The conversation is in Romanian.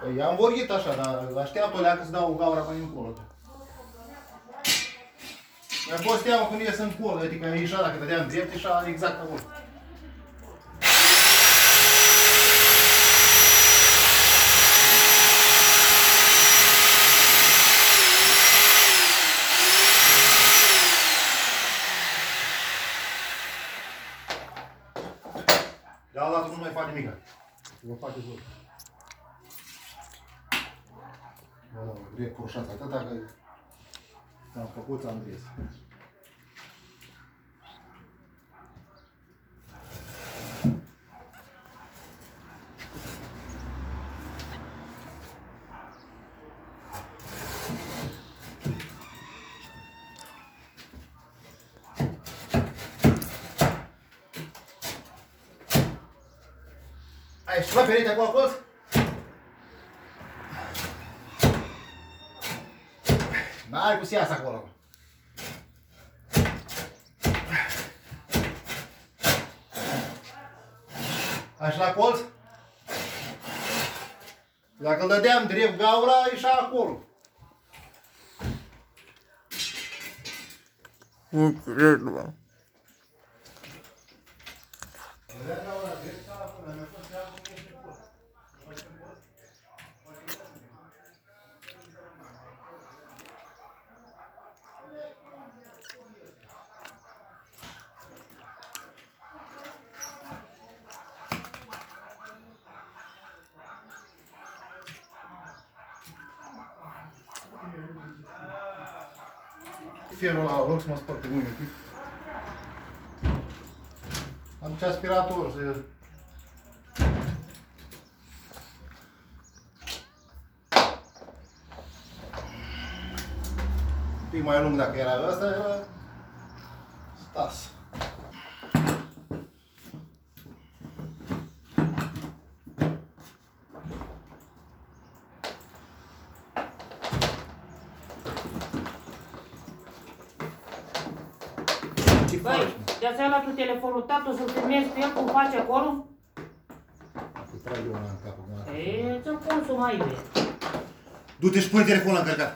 Păi am vorbit așa, dar așteaptă o leacă să dau gaura până încolo. Mi-a fost teamă când ies în colo, adică mi-a ieșit dacă dădeam drept, ieșa exact acolo. De la altul nu mai face nimic. Vă face voi. грек Куршат, это так, э, там какой-то Андрес. Aí, só perita qual coisa? N-ai cu siasa acolo. Așa la colț? Dacă îl dădeam drept gaura, ieșea acolo. Nu cred, mă. Fierul ăla, loc să mă spăr pe mâine. un pic. Am ce aspirator să... Un pic mai lung dacă era ăsta, era... Stas. Băi, mă? de ați luat tu telefonul tatu să-l filmezi pe el cum face acolo? Îi trag eu una în capul meu. E, ți-o consumai, be. Du-te și pune telefonul la încărcat.